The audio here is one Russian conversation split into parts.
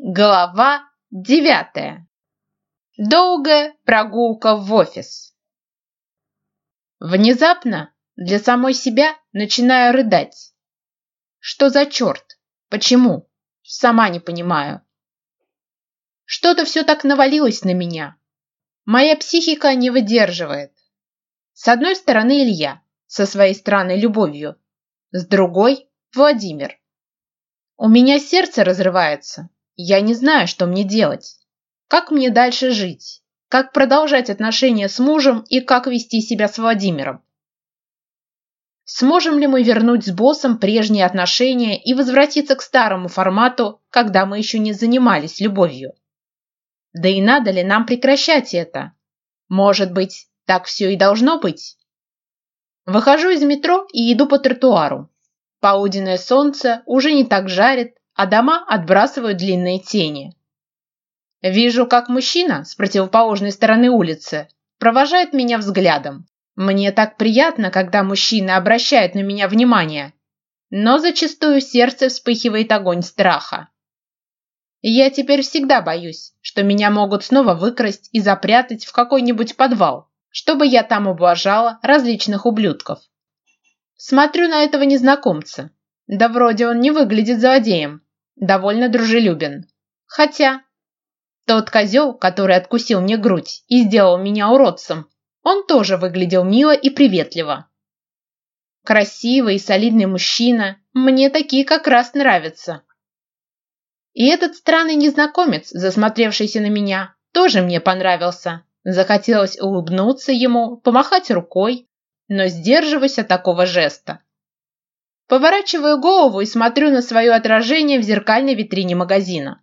Глава девятая. Долгая прогулка в офис. Внезапно для самой себя начинаю рыдать. Что за черт? Почему? Сама не понимаю. Что-то все так навалилось на меня. Моя психика не выдерживает. С одной стороны Илья, со своей странной любовью. С другой – Владимир. У меня сердце разрывается. Я не знаю, что мне делать. Как мне дальше жить? Как продолжать отношения с мужем и как вести себя с Владимиром? Сможем ли мы вернуть с боссом прежние отношения и возвратиться к старому формату, когда мы еще не занимались любовью? Да и надо ли нам прекращать это? Может быть, так все и должно быть? Выхожу из метро и иду по тротуару. Полуденное солнце уже не так жарит, а дома отбрасывают длинные тени. Вижу, как мужчина с противоположной стороны улицы провожает меня взглядом. Мне так приятно, когда мужчина обращает на меня внимание, но зачастую сердце вспыхивает огонь страха. Я теперь всегда боюсь, что меня могут снова выкрасть и запрятать в какой-нибудь подвал, чтобы я там ублажала различных ублюдков. Смотрю на этого незнакомца. Да вроде он не выглядит злодеем, довольно дружелюбен. Хотя... Тот козел, который откусил мне грудь и сделал меня уродцем, он тоже выглядел мило и приветливо. Красивый и солидный мужчина, мне такие как раз нравятся. И этот странный незнакомец, засмотревшийся на меня, тоже мне понравился. Захотелось улыбнуться ему, помахать рукой, но сдерживаюсь от такого жеста. Поворачиваю голову и смотрю на свое отражение в зеркальной витрине магазина.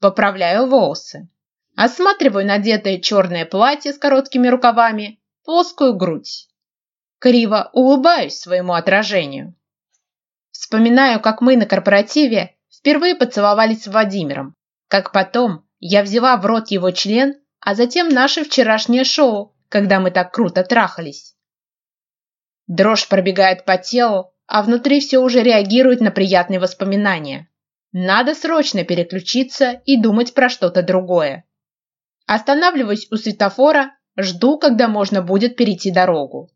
Поправляю волосы. Осматриваю надетое черное платье с короткими рукавами, плоскую грудь. Криво улыбаюсь своему отражению. Вспоминаю, как мы на корпоративе впервые поцеловались с Владимиром, как потом я взяла в рот его член, а затем наше вчерашнее шоу, когда мы так круто трахались. Дрожь пробегает по телу, а внутри все уже реагирует на приятные воспоминания. Надо срочно переключиться и думать про что-то другое. Останавливаюсь у светофора, жду, когда можно будет перейти дорогу.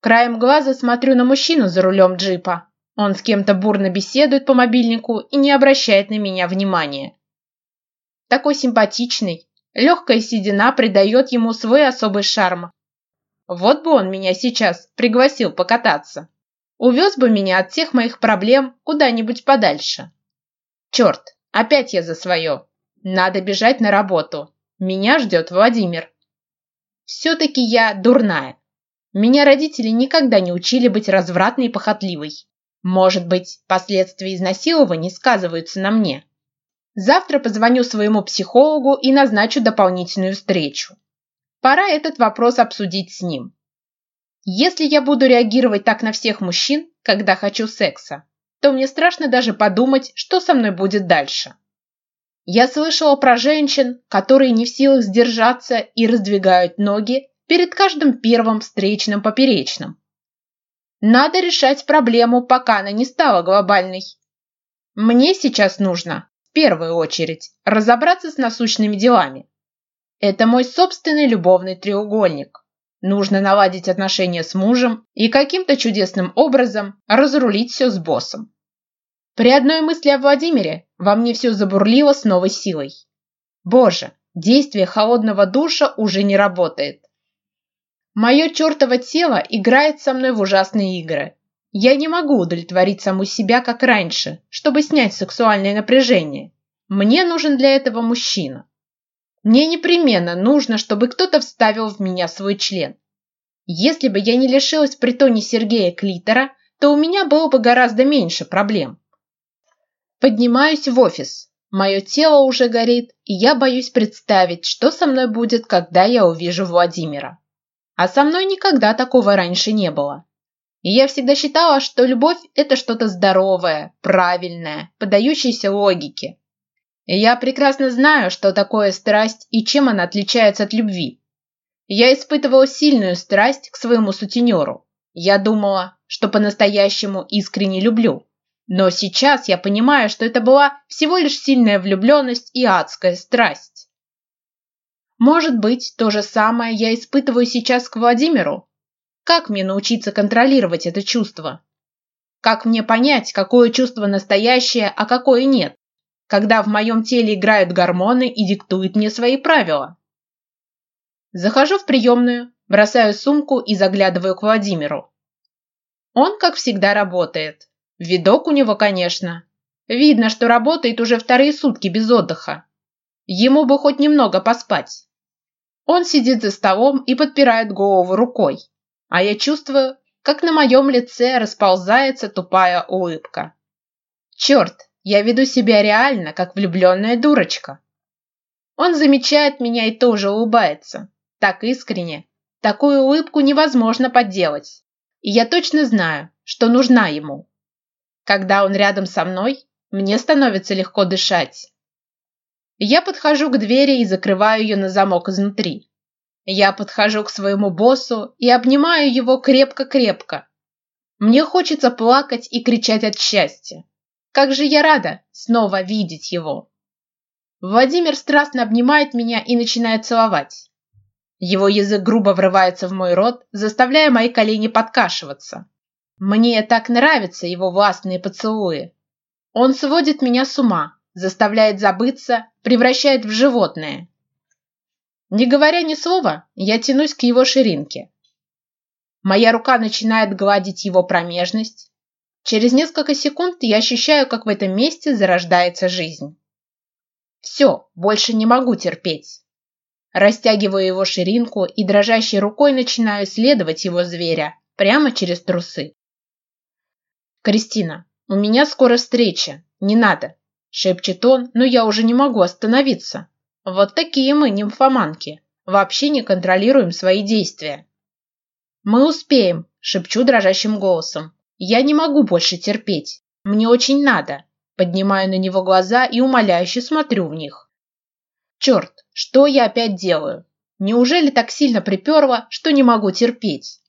Краем глаза смотрю на мужчину за рулем джипа. Он с кем-то бурно беседует по мобильнику и не обращает на меня внимания. Такой симпатичный, легкая седина придает ему свой особый шарм. Вот бы он меня сейчас пригласил покататься. Увез бы меня от всех моих проблем куда-нибудь подальше. Черт, опять я за свое. Надо бежать на работу. Меня ждет Владимир. Все-таки я дурная. Меня родители никогда не учили быть развратной и похотливой. Может быть, последствия изнасилования сказываются на мне. Завтра позвоню своему психологу и назначу дополнительную встречу. Пора этот вопрос обсудить с ним. Если я буду реагировать так на всех мужчин, когда хочу секса, то мне страшно даже подумать, что со мной будет дальше. Я слышала про женщин, которые не в силах сдержаться и раздвигают ноги перед каждым первым встречным поперечным. Надо решать проблему, пока она не стала глобальной. Мне сейчас нужно, в первую очередь, разобраться с насущными делами. Это мой собственный любовный треугольник. Нужно наладить отношения с мужем и каким-то чудесным образом разрулить все с боссом. При одной мысли о Владимире во мне все забурлило с новой силой. Боже, действие холодного душа уже не работает. Мое чертово тело играет со мной в ужасные игры. Я не могу удовлетворить саму себя, как раньше, чтобы снять сексуальное напряжение. Мне нужен для этого мужчина. Мне непременно нужно, чтобы кто-то вставил в меня свой член. Если бы я не лишилась притоне Сергея Клитера, то у меня было бы гораздо меньше проблем. Поднимаюсь в офис. Мое тело уже горит, и я боюсь представить, что со мной будет, когда я увижу Владимира. А со мной никогда такого раньше не было. И я всегда считала, что любовь – это что-то здоровое, правильное, подающееся логике. Я прекрасно знаю, что такое страсть и чем она отличается от любви. Я испытывал сильную страсть к своему сутенеру. Я думала, что по-настоящему искренне люблю. Но сейчас я понимаю, что это была всего лишь сильная влюбленность и адская страсть. Может быть, то же самое я испытываю сейчас к Владимиру? Как мне научиться контролировать это чувство? Как мне понять, какое чувство настоящее, а какое нет? когда в моем теле играют гормоны и диктуют мне свои правила. Захожу в приемную, бросаю сумку и заглядываю к Владимиру. Он, как всегда, работает. Видок у него, конечно. Видно, что работает уже вторые сутки без отдыха. Ему бы хоть немного поспать. Он сидит за столом и подпирает голову рукой, а я чувствую, как на моем лице расползается тупая улыбка. Черт, я веду себя реально, как влюбленная дурочка. Он замечает меня и тоже улыбается. Так искренне. Такую улыбку невозможно подделать. И я точно знаю, что нужна ему. Когда он рядом со мной, мне становится легко дышать. Я подхожу к двери и закрываю ее на замок изнутри. Я подхожу к своему боссу и обнимаю его крепко-крепко. Мне хочется плакать и кричать от счастья. Как же я рада снова видеть его!» Владимир страстно обнимает меня и начинает целовать. Его язык грубо врывается в мой рот, заставляя мои колени подкашиваться. Мне так нравятся его властные поцелуи. Он сводит меня с ума, заставляет забыться, превращает в животное. Не говоря ни слова, я тянусь к его ширинке. Моя рука начинает гладить его промежность, Через несколько секунд я ощущаю, как в этом месте зарождается жизнь. Все, больше не могу терпеть. Растягиваю его ширинку и дрожащей рукой начинаю следовать его зверя прямо через трусы. «Кристина, у меня скоро встреча, не надо!» – шепчет он, но я уже не могу остановиться. Вот такие мы, нимфоманки, вообще не контролируем свои действия. «Мы успеем!» – шепчу дрожащим голосом. Я не могу больше терпеть. Мне очень надо. Поднимаю на него глаза и умоляюще смотрю в них. Черт, что я опять делаю? Неужели так сильно приперло, что не могу терпеть?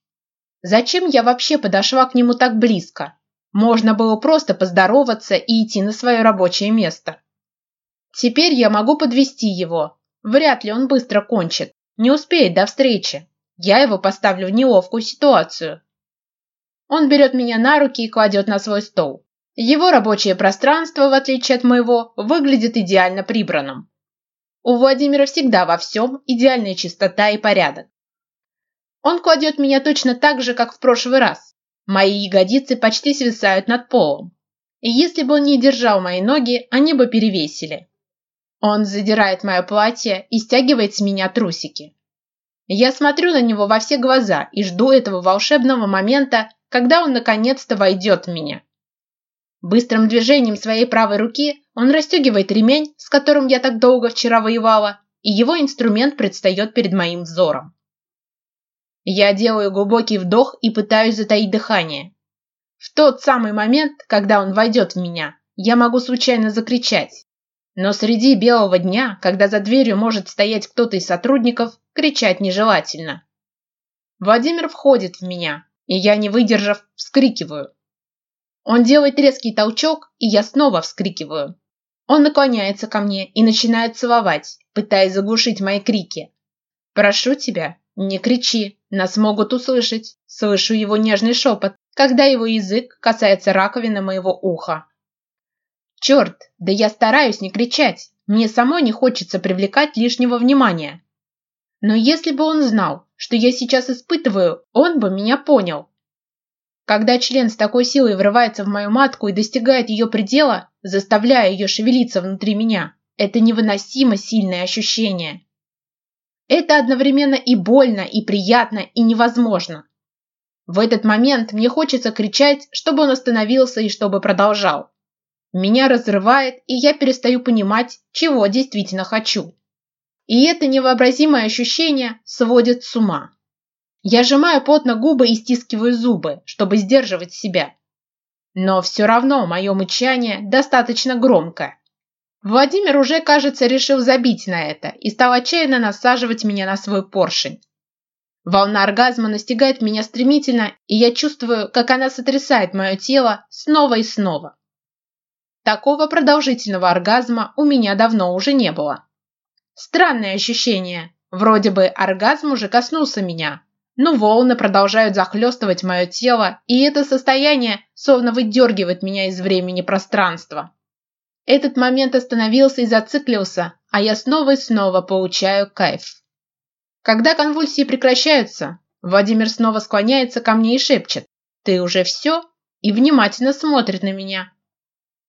Зачем я вообще подошла к нему так близко? Можно было просто поздороваться и идти на свое рабочее место. Теперь я могу подвести его. Вряд ли он быстро кончит. Не успеет до встречи. Я его поставлю в неловкую ситуацию. Он берет меня на руки и кладет на свой стол. Его рабочее пространство, в отличие от моего, выглядит идеально прибранным. У Владимира всегда во всем идеальная чистота и порядок. Он кладет меня точно так же, как в прошлый раз. Мои ягодицы почти свисают над полом. И если бы он не держал мои ноги, они бы перевесили. Он задирает мое платье и стягивает с меня трусики. Я смотрю на него во все глаза и жду этого волшебного момента, когда он наконец-то войдет в меня. Быстрым движением своей правой руки он расстегивает ремень, с которым я так долго вчера воевала, и его инструмент предстает перед моим взором. Я делаю глубокий вдох и пытаюсь затаить дыхание. В тот самый момент, когда он войдет в меня, я могу случайно закричать. Но среди белого дня, когда за дверью может стоять кто-то из сотрудников, кричать нежелательно. Владимир входит в меня, и я, не выдержав, вскрикиваю. Он делает резкий толчок, и я снова вскрикиваю. Он наклоняется ко мне и начинает целовать, пытаясь заглушить мои крики. «Прошу тебя, не кричи, нас могут услышать». Слышу его нежный шепот, когда его язык касается раковины моего уха. Черт, да я стараюсь не кричать. Мне самой не хочется привлекать лишнего внимания. Но если бы он знал, что я сейчас испытываю, он бы меня понял. Когда член с такой силой врывается в мою матку и достигает ее предела, заставляя ее шевелиться внутри меня, это невыносимо сильное ощущение. Это одновременно и больно, и приятно, и невозможно. В этот момент мне хочется кричать, чтобы он остановился и чтобы продолжал. Меня разрывает, и я перестаю понимать, чего действительно хочу. И это невообразимое ощущение сводит с ума. Я сжимаю плотно губы и стискиваю зубы, чтобы сдерживать себя. Но все равно мое мычание достаточно громко. Владимир уже, кажется, решил забить на это и стал отчаянно насаживать меня на свой поршень. Волна оргазма настигает меня стремительно, и я чувствую, как она сотрясает мое тело снова и снова. Такого продолжительного оргазма у меня давно уже не было. Странное ощущение. Вроде бы оргазм уже коснулся меня, но волны продолжают захлестывать мое тело, и это состояние словно выдергивает меня из времени пространства. Этот момент остановился и зациклился, а я снова и снова получаю кайф. Когда конвульсии прекращаются, Владимир снова склоняется ко мне и шепчет «Ты уже все?» и внимательно смотрит на меня.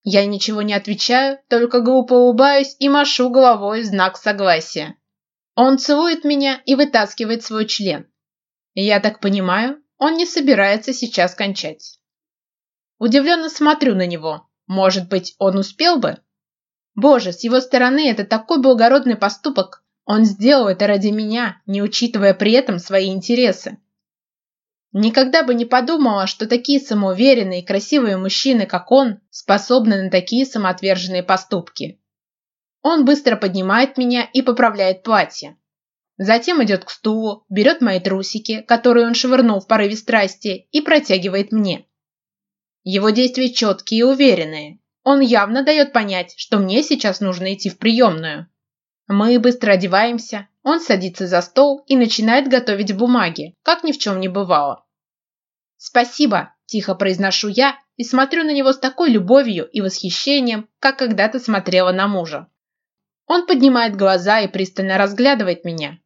Я ничего не отвечаю, только глупо улыбаюсь и машу головой в знак согласия. Он целует меня и вытаскивает свой член. Я так понимаю, он не собирается сейчас кончать. Удивленно смотрю на него. Может быть, он успел бы? Боже, с его стороны это такой благородный поступок. Он сделал это ради меня, не учитывая при этом свои интересы. Никогда бы не подумала, что такие самоуверенные и красивые мужчины, как он, способны на такие самоотверженные поступки. Он быстро поднимает меня и поправляет платье. Затем идет к стулу, берет мои трусики, которые он швырнул в порыве страсти, и протягивает мне. Его действия четкие и уверенные. Он явно дает понять, что мне сейчас нужно идти в приемную. Мы быстро одеваемся, он садится за стол и начинает готовить бумаги, как ни в чем не бывало. «Спасибо!» – тихо произношу я и смотрю на него с такой любовью и восхищением, как когда-то смотрела на мужа. Он поднимает глаза и пристально разглядывает меня.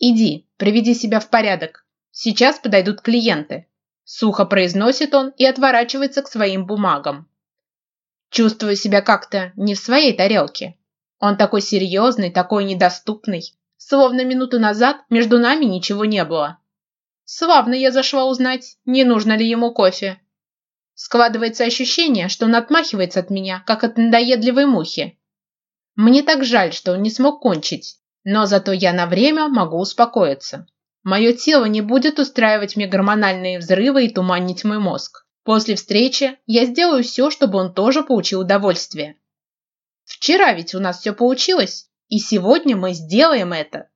«Иди, приведи себя в порядок. Сейчас подойдут клиенты», – сухо произносит он и отворачивается к своим бумагам. Чувствую себя как-то не в своей тарелке. Он такой серьезный, такой недоступный. Словно минуту назад между нами ничего не было. Славно я зашла узнать, не нужно ли ему кофе. Складывается ощущение, что он отмахивается от меня, как от надоедливой мухи. Мне так жаль, что он не смог кончить, но зато я на время могу успокоиться. Мое тело не будет устраивать мне гормональные взрывы и туманить мой мозг. После встречи я сделаю все, чтобы он тоже получил удовольствие. Вчера ведь у нас все получилось, и сегодня мы сделаем это.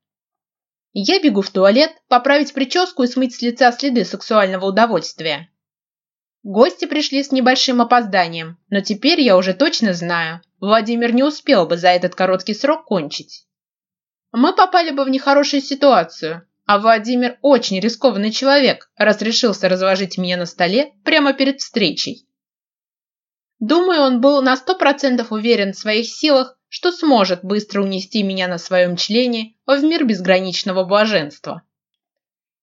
Я бегу в туалет, поправить прическу и смыть с лица следы сексуального удовольствия. Гости пришли с небольшим опозданием, но теперь я уже точно знаю, Владимир не успел бы за этот короткий срок кончить. Мы попали бы в нехорошую ситуацию, а Владимир очень рискованный человек, раз решился разложить меня на столе прямо перед встречей. Думаю, он был на сто процентов уверен в своих силах, что сможет быстро унести меня на своем члене в мир безграничного блаженства.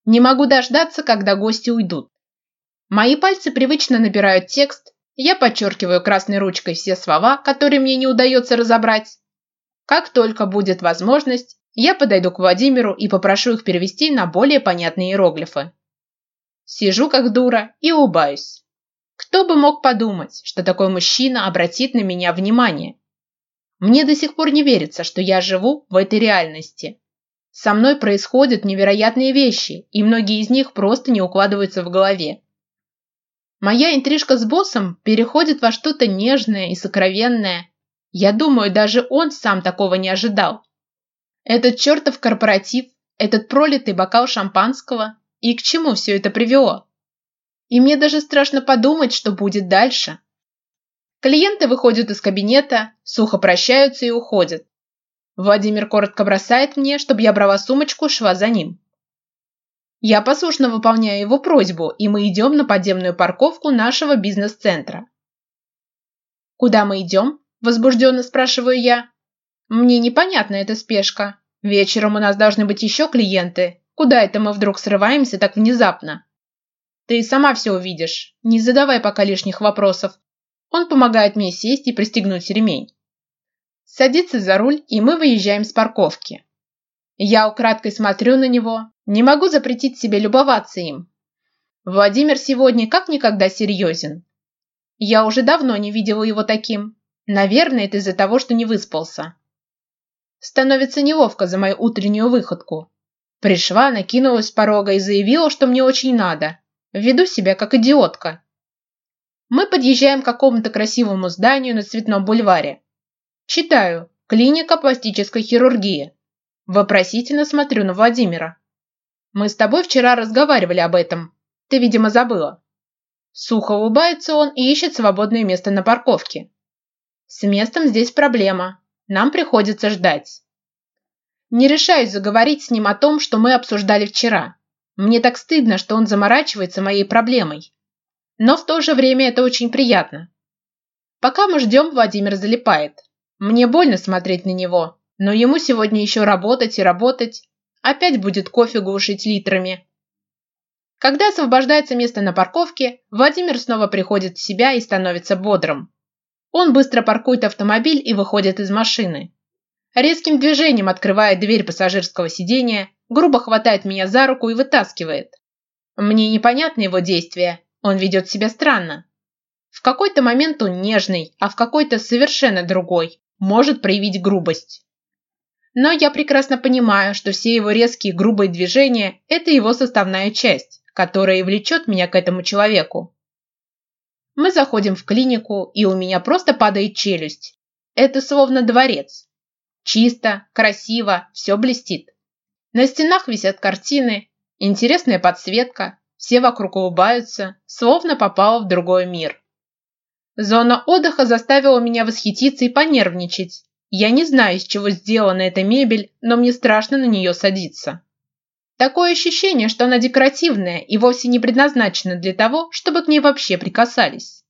Не могу дождаться, когда гости уйдут. Мои пальцы привычно набирают текст, я подчеркиваю красной ручкой все слова, которые мне не удается разобрать. Как только будет возможность, я подойду к Владимиру и попрошу их перевести на более понятные иероглифы. Сижу как дура и улыбаюсь. Кто бы мог подумать, что такой мужчина обратит на меня внимание? Мне до сих пор не верится, что я живу в этой реальности. Со мной происходят невероятные вещи, и многие из них просто не укладываются в голове. Моя интрижка с боссом переходит во что-то нежное и сокровенное. Я думаю, даже он сам такого не ожидал. Этот чертов корпоратив, этот пролитый бокал шампанского, и к чему все это привело? и мне даже страшно подумать, что будет дальше. Клиенты выходят из кабинета, сухо прощаются и уходят. Владимир коротко бросает мне, чтобы я брала сумочку и за ним. Я послушно выполняю его просьбу, и мы идем на подземную парковку нашего бизнес-центра. «Куда мы идем?» – возбужденно спрашиваю я. «Мне непонятна эта спешка. Вечером у нас должны быть еще клиенты. Куда это мы вдруг срываемся так внезапно?» Ты и сама все увидишь. Не задавай пока лишних вопросов. Он помогает мне сесть и пристегнуть ремень. Садится за руль, и мы выезжаем с парковки. Я украдкой смотрю на него. Не могу запретить себе любоваться им. Владимир сегодня как никогда серьезен. Я уже давно не видела его таким. Наверное, это из-за того, что не выспался. Становится неловко за мою утреннюю выходку. Пришла, накинулась с порога и заявила, что мне очень надо. Веду себя как идиотка. Мы подъезжаем к какому-то красивому зданию на Цветном бульваре. Читаю. Клиника пластической хирургии. Вопросительно смотрю на Владимира. Мы с тобой вчера разговаривали об этом. Ты, видимо, забыла. Сухо улыбается он и ищет свободное место на парковке. С местом здесь проблема. Нам приходится ждать. Не решаюсь заговорить с ним о том, что мы обсуждали вчера. Мне так стыдно, что он заморачивается моей проблемой. Но в то же время это очень приятно. Пока мы ждем, Владимир залипает. Мне больно смотреть на него, но ему сегодня еще работать и работать. Опять будет кофе глушить литрами. Когда освобождается место на парковке, Владимир снова приходит в себя и становится бодрым. Он быстро паркует автомобиль и выходит из машины. Резким движением открывает дверь пассажирского сидения, грубо хватает меня за руку и вытаскивает. Мне непонятны его действия, он ведет себя странно. В какой-то момент он нежный, а в какой-то совершенно другой, может проявить грубость. Но я прекрасно понимаю, что все его резкие грубые движения – это его составная часть, которая и влечет меня к этому человеку. Мы заходим в клинику, и у меня просто падает челюсть. Это словно дворец, Чисто, красиво, все блестит. На стенах висят картины, интересная подсветка, все вокруг улыбаются, словно попало в другой мир. Зона отдыха заставила меня восхититься и понервничать. Я не знаю, из чего сделана эта мебель, но мне страшно на нее садиться. Такое ощущение, что она декоративная и вовсе не предназначена для того, чтобы к ней вообще прикасались.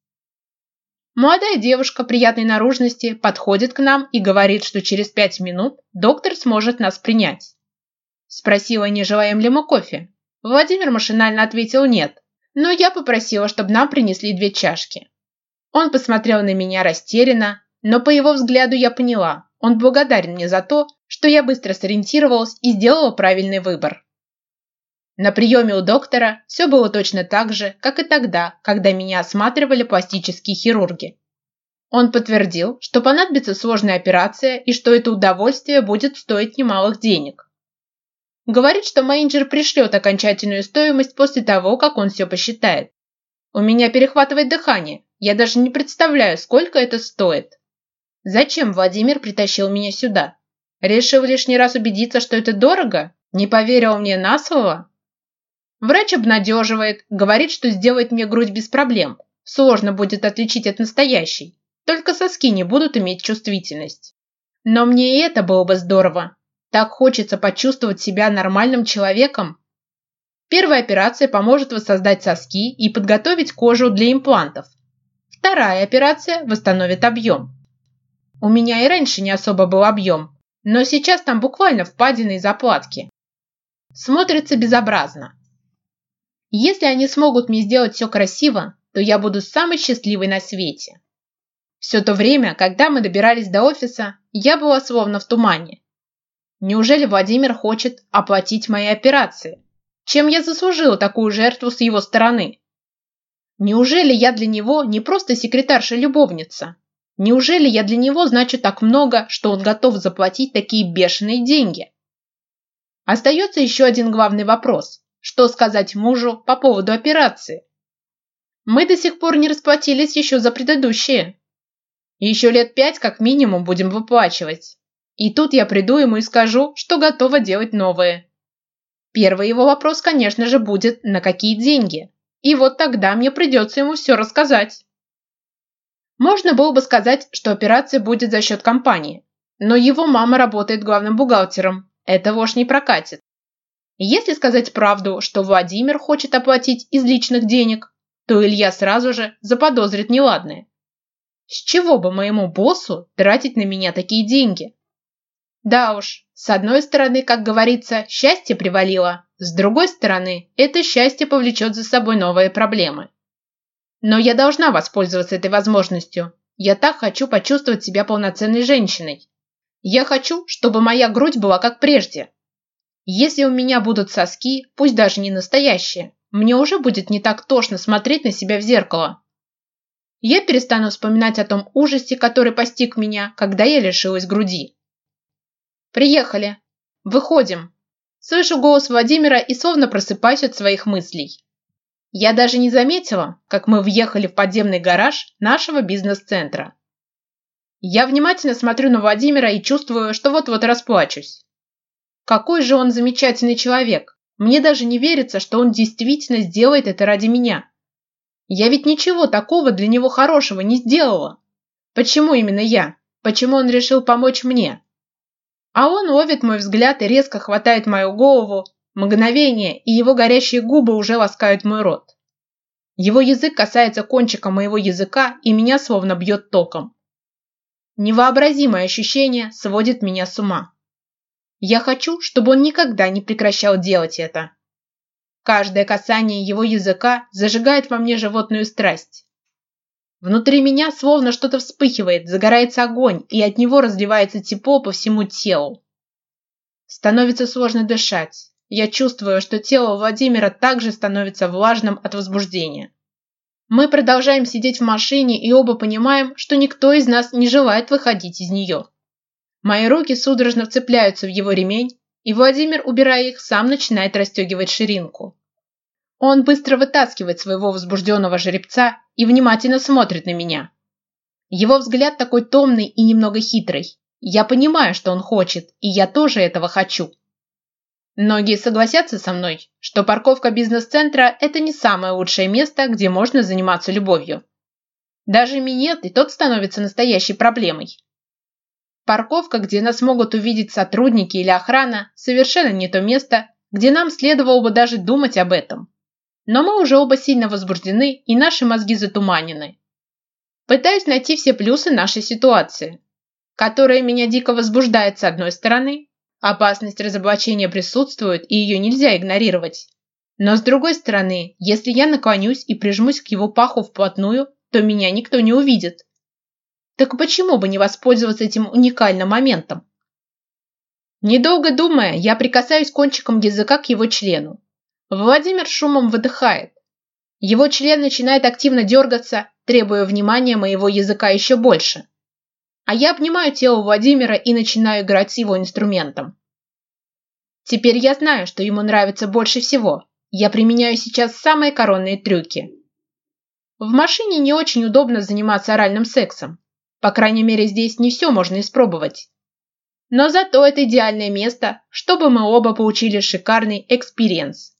Молодая девушка приятной наружности подходит к нам и говорит, что через пять минут доктор сможет нас принять. Спросила, не желаем ли мы кофе. Владимир машинально ответил «нет», но я попросила, чтобы нам принесли две чашки. Он посмотрел на меня растерянно, но по его взгляду я поняла, он благодарен мне за то, что я быстро сориентировалась и сделала правильный выбор. На приеме у доктора все было точно так же, как и тогда, когда меня осматривали пластические хирурги. Он подтвердил, что понадобится сложная операция и что это удовольствие будет стоить немалых денег. Говорит, что менеджер пришлет окончательную стоимость после того, как он все посчитает. У меня перехватывает дыхание, я даже не представляю, сколько это стоит. Зачем Владимир притащил меня сюда? Решил лишний раз убедиться, что это дорого? Не поверил мне на слово? Врач обнадеживает, говорит, что сделает мне грудь без проблем. Сложно будет отличить от настоящей. Только соски не будут иметь чувствительность. Но мне и это было бы здорово. Так хочется почувствовать себя нормальным человеком. Первая операция поможет воссоздать соски и подготовить кожу для имплантов. Вторая операция восстановит объем. У меня и раньше не особо был объем, но сейчас там буквально впадины и заплатки. Смотрится безобразно. Если они смогут мне сделать все красиво, то я буду самой счастливой на свете. Все то время, когда мы добирались до офиса, я была словно в тумане. Неужели Владимир хочет оплатить мои операции? Чем я заслужила такую жертву с его стороны? Неужели я для него не просто секретарша-любовница? Неужели я для него значу так много, что он готов заплатить такие бешеные деньги? Остается еще один главный вопрос что сказать мужу по поводу операции. Мы до сих пор не расплатились еще за предыдущие. Еще лет пять как минимум будем выплачивать. И тут я приду ему и скажу, что готова делать новые. Первый его вопрос, конечно же, будет «на какие деньги?». И вот тогда мне придется ему все рассказать. Можно было бы сказать, что операция будет за счет компании. Но его мама работает главным бухгалтером. Это вож не прокатит. Если сказать правду, что Владимир хочет оплатить из личных денег, то Илья сразу же заподозрит неладное. С чего бы моему боссу тратить на меня такие деньги? Да уж, с одной стороны, как говорится, счастье привалило, с другой стороны, это счастье повлечет за собой новые проблемы. Но я должна воспользоваться этой возможностью. Я так хочу почувствовать себя полноценной женщиной. Я хочу, чтобы моя грудь была как прежде, если у меня будут соски, пусть даже не настоящие, мне уже будет не так тошно смотреть на себя в зеркало. Я перестану вспоминать о том ужасе, который постиг меня, когда я лишилась груди. Приехали. Выходим. Слышу голос Владимира и словно просыпаюсь от своих мыслей. Я даже не заметила, как мы въехали в подземный гараж нашего бизнес-центра. Я внимательно смотрю на Владимира и чувствую, что вот-вот расплачусь. Какой же он замечательный человек! Мне даже не верится, что он действительно сделает это ради меня. Я ведь ничего такого для него хорошего не сделала. Почему именно я? Почему он решил помочь мне? А он ловит мой взгляд и резко хватает мою голову. Мгновение, и его горящие губы уже ласкают мой рот. Его язык касается кончика моего языка, и меня словно бьет током. Невообразимое ощущение сводит меня с ума. Я хочу, чтобы он никогда не прекращал делать это. Каждое касание его языка зажигает во мне животную страсть. Внутри меня словно что-то вспыхивает, загорается огонь, и от него разливается тепло по всему телу. Становится сложно дышать. Я чувствую, что тело Владимира также становится влажным от возбуждения. Мы продолжаем сидеть в машине и оба понимаем, что никто из нас не желает выходить из нее. Мои руки судорожно вцепляются в его ремень, и Владимир, убирая их, сам начинает расстегивать ширинку. Он быстро вытаскивает своего возбужденного жеребца и внимательно смотрит на меня. Его взгляд такой томный и немного хитрый. Я понимаю, что он хочет, и я тоже этого хочу. Многие согласятся со мной, что парковка бизнес-центра – это не самое лучшее место, где можно заниматься любовью. Даже минет и тот становится настоящей проблемой. Парковка, где нас могут увидеть сотрудники или охрана, совершенно не то место, где нам следовало бы даже думать об этом. Но мы уже оба сильно возбуждены, и наши мозги затуманены. Пытаюсь найти все плюсы нашей ситуации, которая меня дико возбуждает с одной стороны, опасность разоблачения присутствует, и ее нельзя игнорировать. Но с другой стороны, если я наклонюсь и прижмусь к его паху вплотную, то меня никто не увидит, так почему бы не воспользоваться этим уникальным моментом? Недолго думая, я прикасаюсь кончиком языка к его члену. Владимир шумно выдыхает. Его член начинает активно дергаться, требуя внимания моего языка еще больше. А я обнимаю тело Владимира и начинаю играть с его инструментом. Теперь я знаю, что ему нравится больше всего. Я применяю сейчас самые коронные трюки. В машине не очень удобно заниматься оральным сексом, по крайней мере, здесь не все можно испробовать. Но зато это идеальное место, чтобы мы оба получили шикарный experience.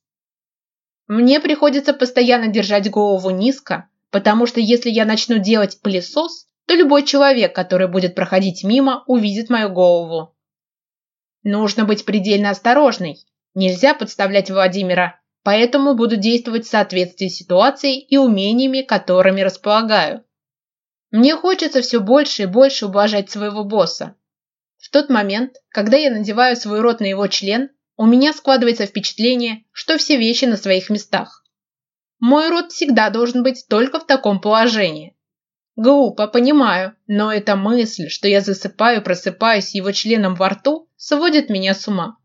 Мне приходится постоянно держать голову низко, потому что если я начну делать пылесос, то любой человек, который будет проходить мимо, увидит мою голову. Нужно быть предельно осторожной. Нельзя подставлять Владимира, поэтому буду действовать в соответствии с ситуацией и умениями, которыми располагаю. Мне хочется все больше и больше уважать своего босса. В тот момент, когда я надеваю свой рот на его член, у меня складывается впечатление, что все вещи на своих местах. Мой рот всегда должен быть только в таком положении. Глупо, понимаю, но эта мысль, что я засыпаю просыпаюсь его членом во рту, сводит меня с ума.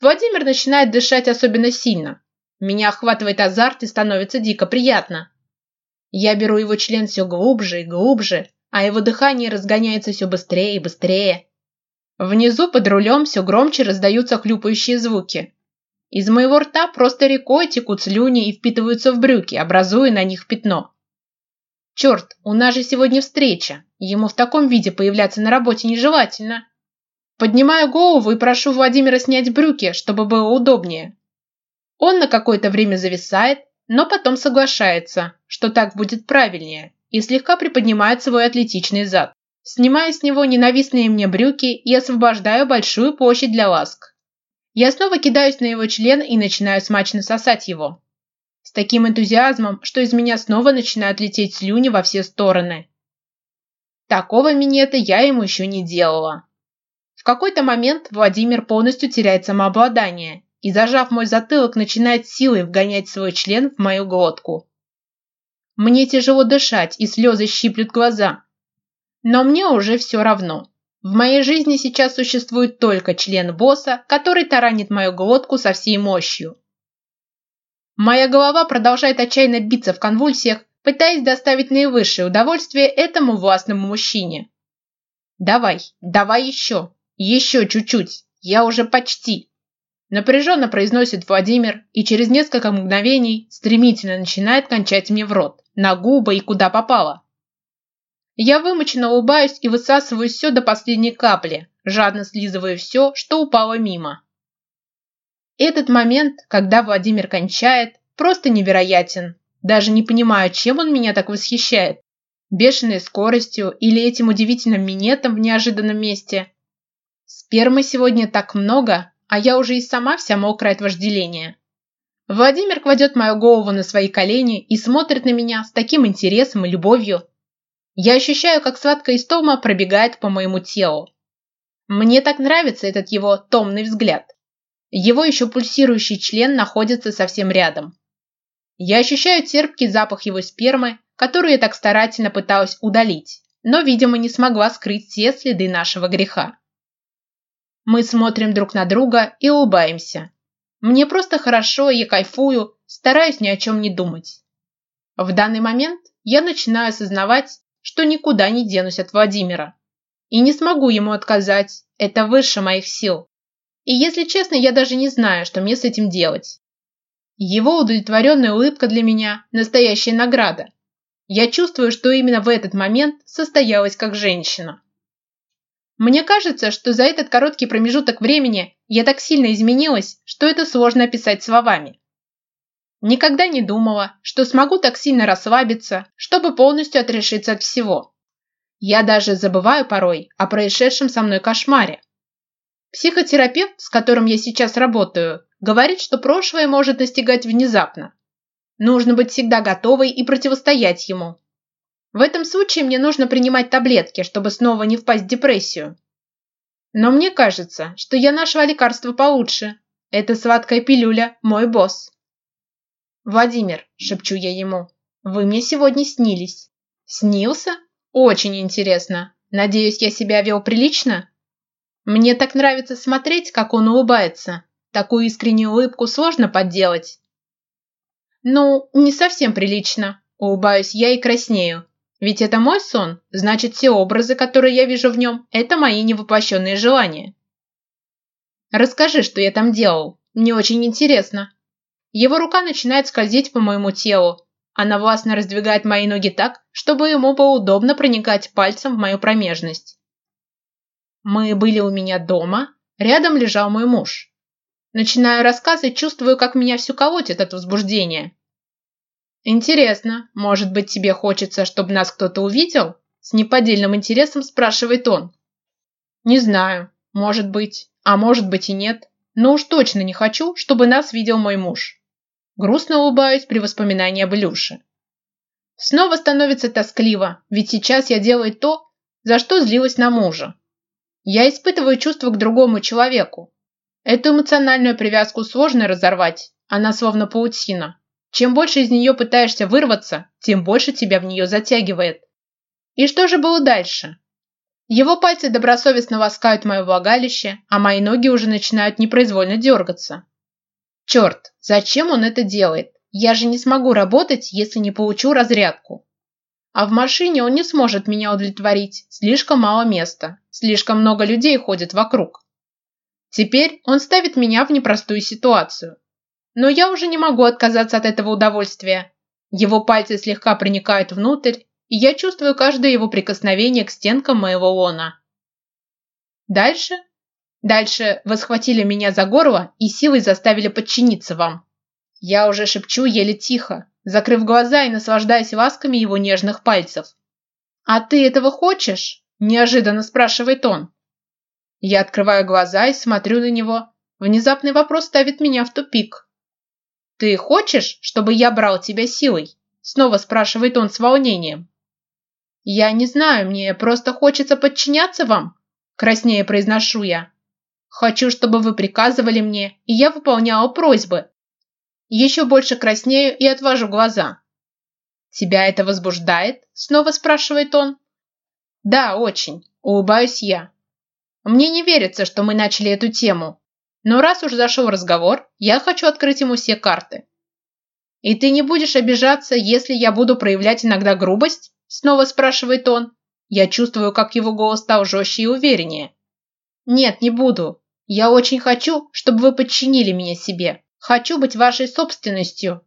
Владимир начинает дышать особенно сильно. Меня охватывает азарт и становится дико приятно. Я беру его член все глубже и глубже, а его дыхание разгоняется все быстрее и быстрее. Внизу под рулем все громче раздаются хлюпающие звуки. Из моего рта просто рекой текут слюни и впитываются в брюки, образуя на них пятно. Черт, у нас же сегодня встреча. Ему в таком виде появляться на работе нежелательно. Поднимаю голову и прошу Владимира снять брюки, чтобы было удобнее. Он на какое-то время зависает, но потом соглашается, что так будет правильнее, и слегка приподнимает свой атлетичный зад. снимая с него ненавистные мне брюки и освобождаю большую площадь для ласк. Я снова кидаюсь на его член и начинаю смачно сосать его. С таким энтузиазмом, что из меня снова начинают лететь слюни во все стороны. Такого минета я ему еще не делала. В какой-то момент Владимир полностью теряет самообладание и, зажав мой затылок, начинает силой вгонять свой член в мою глотку. Мне тяжело дышать, и слезы щиплют глаза. Но мне уже все равно. В моей жизни сейчас существует только член босса, который таранит мою глотку со всей мощью. Моя голова продолжает отчаянно биться в конвульсиях, пытаясь доставить наивысшее удовольствие этому властному мужчине. «Давай, давай еще, еще чуть-чуть, я уже почти», напряженно произносит Владимир и через несколько мгновений стремительно начинает кончать мне в рот, на губы и куда попало. Я вымоченно улыбаюсь и высасываю все до последней капли, жадно слизывая все, что упало мимо. Этот момент, когда Владимир кончает, просто невероятен. Даже не понимаю, чем он меня так восхищает. Бешеной скоростью или этим удивительным минетом в неожиданном месте. Спермы сегодня так много, а я уже и сама вся мокрая от вожделения. Владимир кладет мою голову на свои колени и смотрит на меня с таким интересом и любовью. Я ощущаю, как сладкая истома пробегает по моему телу. Мне так нравится этот его томный взгляд. Его еще пульсирующий член находится совсем рядом. Я ощущаю терпкий запах его спермы, которую я так старательно пыталась удалить, но, видимо, не смогла скрыть все следы нашего греха. Мы смотрим друг на друга и улыбаемся. Мне просто хорошо, я кайфую, стараюсь ни о чем не думать. В данный момент я начинаю осознавать, что никуда не денусь от Владимира. И не смогу ему отказать, это выше моих сил. И если честно, я даже не знаю, что мне с этим делать. Его удовлетворенная улыбка для меня – настоящая награда. Я чувствую, что именно в этот момент состоялась как женщина. Мне кажется, что за этот короткий промежуток времени я так сильно изменилась, что это сложно описать словами. Никогда не думала, что смогу так сильно расслабиться, чтобы полностью отрешиться от всего. Я даже забываю порой о происшедшем со мной кошмаре. Психотерапевт, с которым я сейчас работаю, говорит, что прошлое может настигать внезапно. Нужно быть всегда готовой и противостоять ему, в этом случае мне нужно принимать таблетки, чтобы снова не впасть в депрессию. Но мне кажется, что я нашла лекарство получше. Это сладкая пилюля, мой босс. Владимир, шепчу я ему, вы мне сегодня снились. Снился? Очень интересно. Надеюсь, я себя вел прилично? Мне так нравится смотреть, как он улыбается. Такую искреннюю улыбку сложно подделать. Ну, не совсем прилично. Улыбаюсь я и краснею, ведь это мой сон, значит все образы, которые я вижу в нем, это мои невоплощенные желания. Расскажи, что я там делал. Мне очень интересно. Его рука начинает скользить по моему телу. Она властно раздвигает мои ноги так, чтобы ему было удобно проникать пальцем в мою промежность. Мы были у меня дома, рядом лежал мой муж. Начинаю рассказ и чувствую, как меня все колотит от возбуждения. Интересно, может быть, тебе хочется, чтобы нас кто-то увидел? С неподдельным интересом спрашивает он. Не знаю, может быть, а может быть и нет. Но уж точно не хочу, чтобы нас видел мой муж. Грустно улыбаюсь при воспоминании об Илюше. Снова становится тоскливо, ведь сейчас я делаю то, за что злилась на мужа. Я испытываю чувство к другому человеку. Эту эмоциональную привязку сложно разорвать, она словно паутина, чем больше из нее пытаешься вырваться, тем больше тебя в нее затягивает. И что же было дальше? Его пальцы добросовестно ласкают мое влагалище, а мои ноги уже начинают непроизвольно дергаться. Черт, зачем он это делает? Я же не смогу работать, если не получу разрядку. А в машине он не сможет меня удовлетворить. Слишком мало места. Слишком много людей ходит вокруг. Теперь он ставит меня в непростую ситуацию. Но я уже не могу отказаться от этого удовольствия. Его пальцы слегка проникают внутрь, и я чувствую каждое его прикосновение к стенкам моего лона. Дальше? Дальше вы схватили меня за горло и силой заставили подчиниться вам. Я уже шепчу еле тихо, закрыв глаза и наслаждаясь ласками его нежных пальцев. «А ты этого хочешь?» – неожиданно спрашивает он. Я открываю глаза и смотрю на него. Внезапный вопрос ставит меня в тупик ты хочешь чтобы я брал тебя силой? Снова спрашивает он с волнением. Я не знаю мне просто хочется подчиняться вам краснее произношу я. Хочу чтобы вы приказывали мне и я выполняла просьбы. Еще больше краснею и отвожу глаза. Тебя это возбуждает? Снова спрашивает он. Да очень улыбаюсь я. Мне не верится что мы начали эту тему. Но раз уж зашел разговор, я хочу открыть ему все карты. «И ты не будешь обижаться, если я буду проявлять иногда грубость?» Снова спрашивает он. Я чувствую, как его голос стал жестче и увереннее. «Нет, не буду. Я очень хочу, чтобы вы подчинили меня себе. Хочу быть вашей собственностью».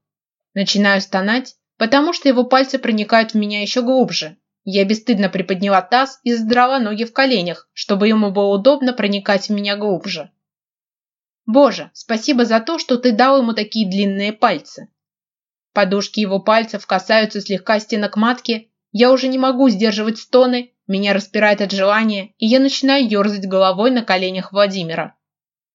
Начинаю стонать, потому что его пальцы проникают в меня еще глубже. Я бесстыдно приподняла таз и задрала ноги в коленях, чтобы ему было удобно проникать в меня глубже. Боже, спасибо за то, что ты дал ему такие длинные пальцы. Подушки его пальцев касаются слегка стенок матки, я уже не могу сдерживать стоны, меня распирает от желания, и я начинаю ерзать головой на коленях Владимира.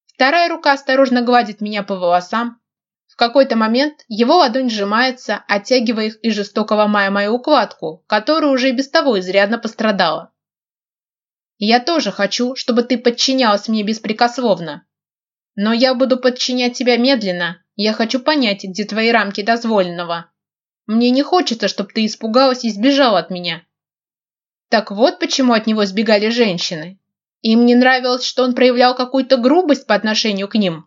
Вторая рука осторожно гладит меня по волосам. В какой-то момент его ладонь сжимается, оттягивая их и жестоко ломая мою укладку, которая уже и без того изрядно пострадала. «Я тоже хочу, чтобы ты подчинялась мне беспрекословно», но я буду подчинять тебя медленно. Я хочу понять, где твои рамки дозволенного. Мне не хочется, чтобы ты испугалась и сбежала от меня. Так вот почему от него сбегали женщины. Им не нравилось, что он проявлял какую-то грубость по отношению к ним.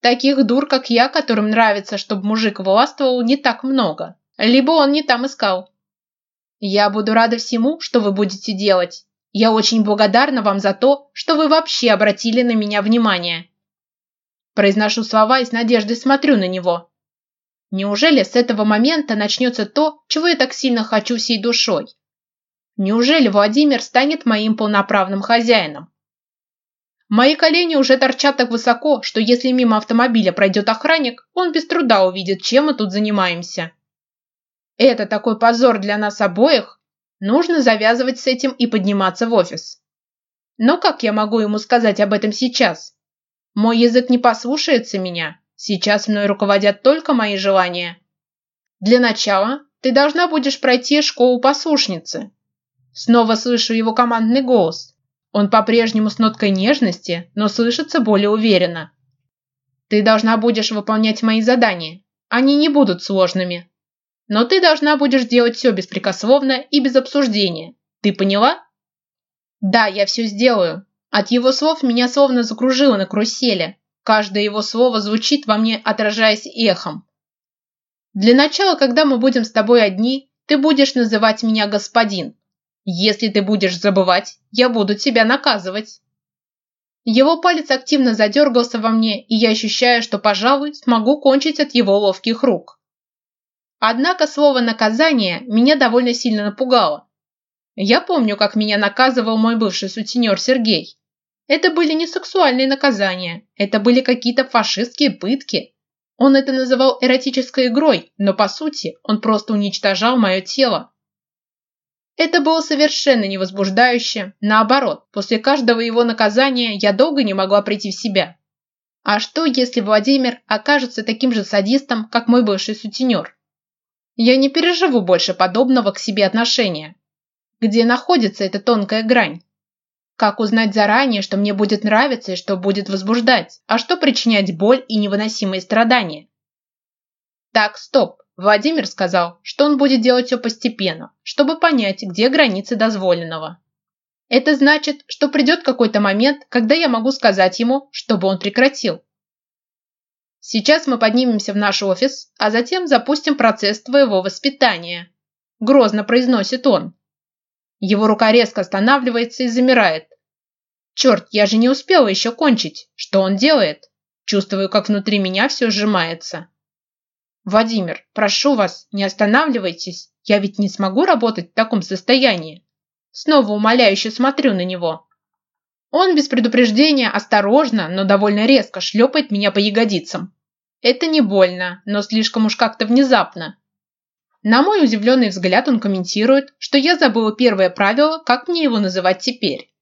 Таких дур, как я, которым нравится, чтобы мужик властвовал, не так много. Либо он не там искал. Я буду рада всему, что вы будете делать. Я очень благодарна вам за то, что вы вообще обратили на меня внимание. Произношу слова и с надеждой смотрю на него. Неужели с этого момента начнется то, чего я так сильно хочу всей душой? Неужели Владимир станет моим полноправным хозяином? Мои колени уже торчат так высоко, что если мимо автомобиля пройдет охранник, он без труда увидит, чем мы тут занимаемся. Это такой позор для нас обоих. Нужно завязывать с этим и подниматься в офис. Но как я могу ему сказать об этом сейчас? Мой язык не послушается меня. Сейчас мной руководят только мои желания. Для начала ты должна будешь пройти школу послушницы. Снова слышу его командный голос. Он по-прежнему с ноткой нежности, но слышится более уверенно. Ты должна будешь выполнять мои задания. Они не будут сложными. Но ты должна будешь делать все беспрекословно и без обсуждения. Ты поняла? Да, я все сделаю, от его слов меня словно закружило на карусели. Каждое его слово звучит во мне, отражаясь эхом. Для начала, когда мы будем с тобой одни, ты будешь называть меня господин. Если ты будешь забывать, я буду тебя наказывать. Его палец активно задергался во мне, и я ощущаю, что, пожалуй, смогу кончить от его ловких рук. Однако слово «наказание» меня довольно сильно напугало. Я помню, как меня наказывал мой бывший сутенер Сергей. Это были не сексуальные наказания, это были какие-то фашистские пытки. Он это называл эротической игрой, но по сути он просто уничтожал мое тело. Это было совершенно не возбуждающе, наоборот, после каждого его наказания я долго не могла прийти в себя. А что, если Владимир окажется таким же садистом, как мой бывший сутенер? Я не переживу больше подобного к себе отношения. Где находится эта тонкая грань? Как узнать заранее, что мне будет нравиться и что будет возбуждать, а что причинять боль и невыносимые страдания? Так, стоп. Владимир сказал, что он будет делать все постепенно, чтобы понять, где границы дозволенного. Это значит, что придет какой-то момент, когда я могу сказать ему, чтобы он прекратил. Сейчас мы поднимемся в наш офис, а затем запустим процесс твоего воспитания. Грозно произносит он. Его рука резко останавливается и замирает. Черт, я же не успела еще кончить. Что он делает? Чувствую, как внутри меня все сжимается. Владимир, прошу вас, не останавливайтесь. Я ведь не смогу работать в таком состоянии. Снова умоляюще смотрю на него. Он без предупреждения осторожно, но довольно резко шлепает меня по ягодицам. Это не больно, но слишком уж как-то внезапно. На мой удивленный взгляд он комментирует, что я забыла первое правило, как мне его называть теперь.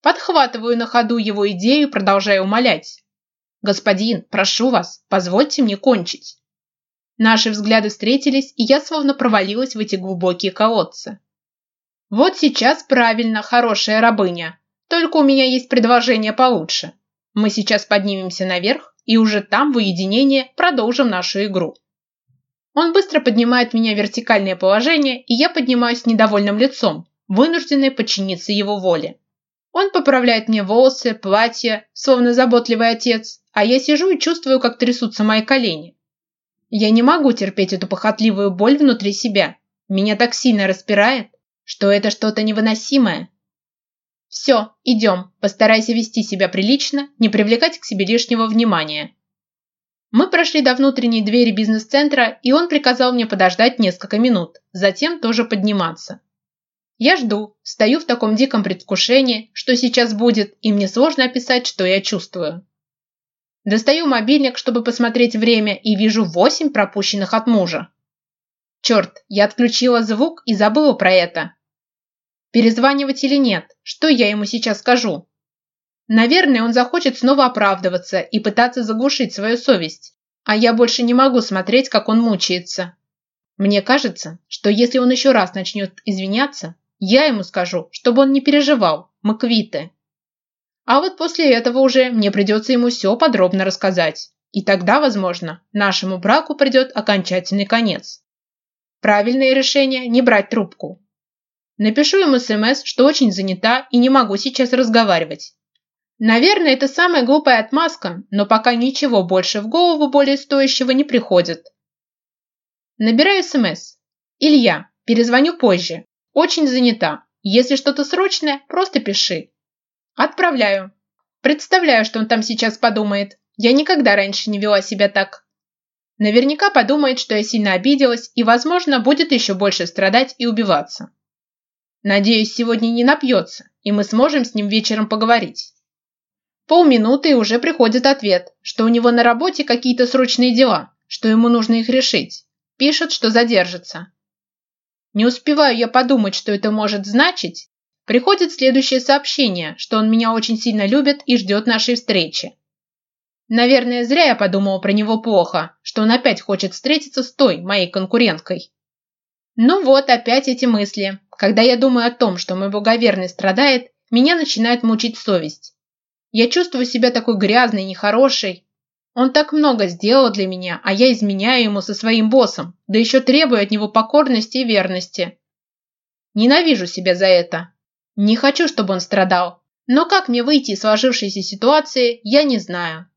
Подхватываю на ходу его идею и продолжаю умолять. «Господин, прошу вас, позвольте мне кончить». Наши взгляды встретились, и я словно провалилась в эти глубокие колодцы. «Вот сейчас правильно, хорошая рабыня. Только у меня есть предложение получше. Мы сейчас поднимемся наверх, и уже там в уединении продолжим нашу игру». Он быстро поднимает меня в вертикальное положение, и я поднимаюсь с недовольным лицом, вынужденной подчиниться его воле. Он поправляет мне волосы, платье, словно заботливый отец, а я сижу и чувствую, как трясутся мои колени. Я не могу терпеть эту похотливую боль внутри себя. Меня так сильно распирает, что это что-то невыносимое. Все, идем, постарайся вести себя прилично, не привлекать к себе лишнего внимания. Мы прошли до внутренней двери бизнес-центра, и он приказал мне подождать несколько минут, затем тоже подниматься. Я жду, стою в таком диком предвкушении, что сейчас будет, и мне сложно описать, что я чувствую. Достаю мобильник, чтобы посмотреть время, и вижу 8 пропущенных от мужа. Черт, я отключила звук и забыла про это. Перезванивать или нет, что я ему сейчас скажу? Наверное, он захочет снова оправдываться и пытаться заглушить свою совесть. А я больше не могу смотреть, как он мучается. Мне кажется, что если он еще раз начнет извиняться, я ему скажу, чтобы он не переживал, мы квиты. А вот после этого уже мне придется ему все подробно рассказать. И тогда, возможно, нашему браку придет окончательный конец. Правильное решение – не брать трубку. Напишу ему смс, что очень занята и не могу сейчас разговаривать. Наверное, это самая глупая отмазка, но пока ничего больше в голову более стоящего не приходит. Набираю СМС. Илья, перезвоню позже. Очень занята. Если что-то срочное, просто пиши. Отправляю. Представляю, что он там сейчас подумает. Я никогда раньше не вела себя так. Наверняка подумает, что я сильно обиделась и, возможно, будет еще больше страдать и убиваться. Надеюсь, сегодня не напьется, и мы сможем с ним вечером поговорить полминуты и уже приходит ответ, что у него на работе какие-то срочные дела, что ему нужно их решить. Пишет, что задержится. Не успеваю я подумать, что это может значить, приходит следующее сообщение, что он меня очень сильно любит и ждет нашей встречи. Наверное, зря я подумала про него плохо, что он опять хочет встретиться с той, моей конкуренткой. Ну вот, опять эти мысли. Когда я думаю о том, что мой боговерный страдает, меня начинает мучить совесть. Я чувствую себя такой грязной, нехорошей. Он так много сделал для меня, а я изменяю ему со своим боссом, да еще требую от него покорности и верности. Ненавижу себя за это. Не хочу, чтобы он страдал. Но как мне выйти из сложившейся ситуации, я не знаю.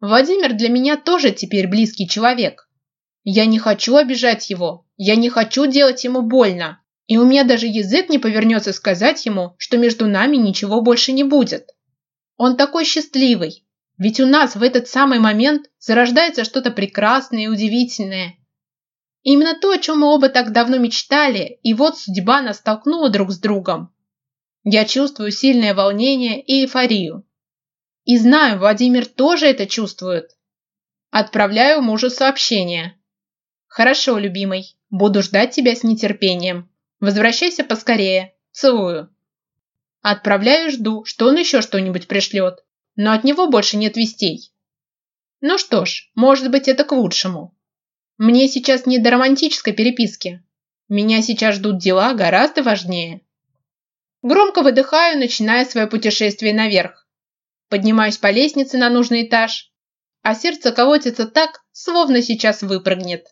Владимир для меня тоже теперь близкий человек. Я не хочу обижать его, я не хочу делать ему больно. И у меня даже язык не повернется сказать ему, что между нами ничего больше не будет. Он такой счастливый. Ведь у нас в этот самый момент зарождается что-то прекрасное и удивительное. Именно то, о чем мы оба так давно мечтали, и вот судьба нас столкнула друг с другом. Я чувствую сильное волнение и эйфорию. И знаю, Владимир тоже это чувствует. Отправляю мужу сообщение. «Хорошо, любимый, буду ждать тебя с нетерпением. Возвращайся поскорее. Целую». Отправляю жду, что он еще что-нибудь пришлет. Но от него больше нет вестей. Ну что ж, может быть это к лучшему. Мне сейчас не до романтической переписки. Меня сейчас ждут дела гораздо важнее. Громко выдыхаю, начиная свое путешествие наверх. Поднимаюсь по лестнице на нужный этаж, а сердце колотится так, словно сейчас выпрыгнет.